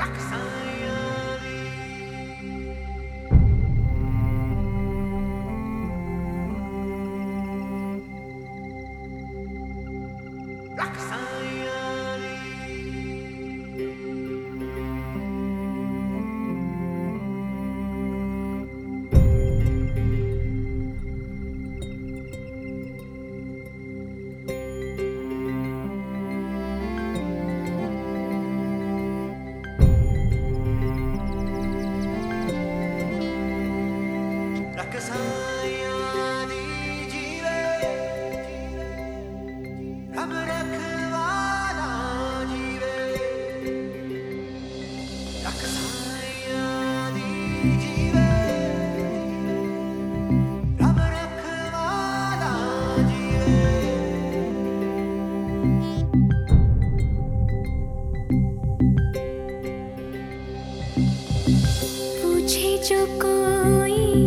Roxanne. पूछे जो कोई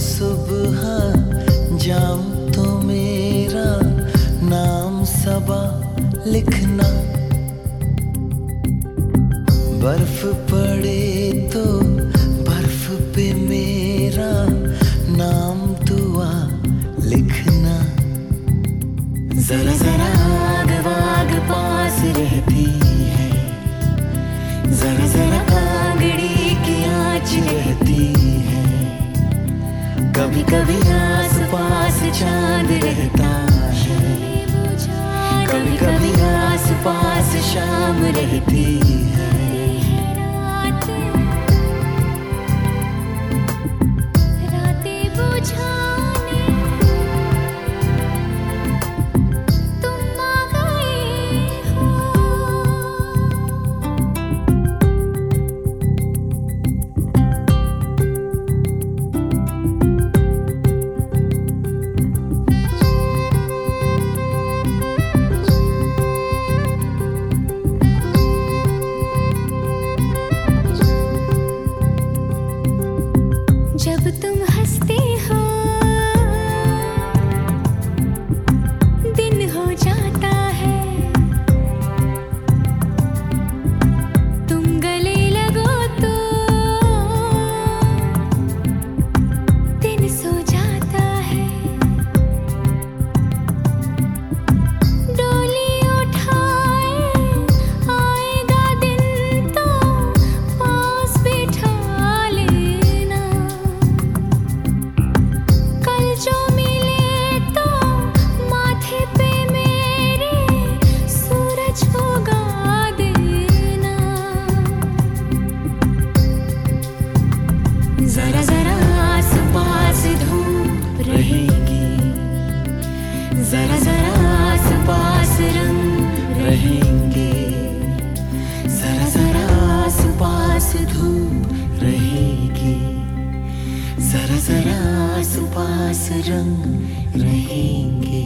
सुबह जाम तो मेरा नाम सबा लिखना। बर्फ़ पड़े तो बर्फ़ पे मेरा नाम दुआ लिखना। जरा जरा आग वाग पास रहती है। जरा जरा आग कभी कभी आस पास चाँद रहता है। कभी कभी आस पास शाम रहती है। रंग रहेंगे।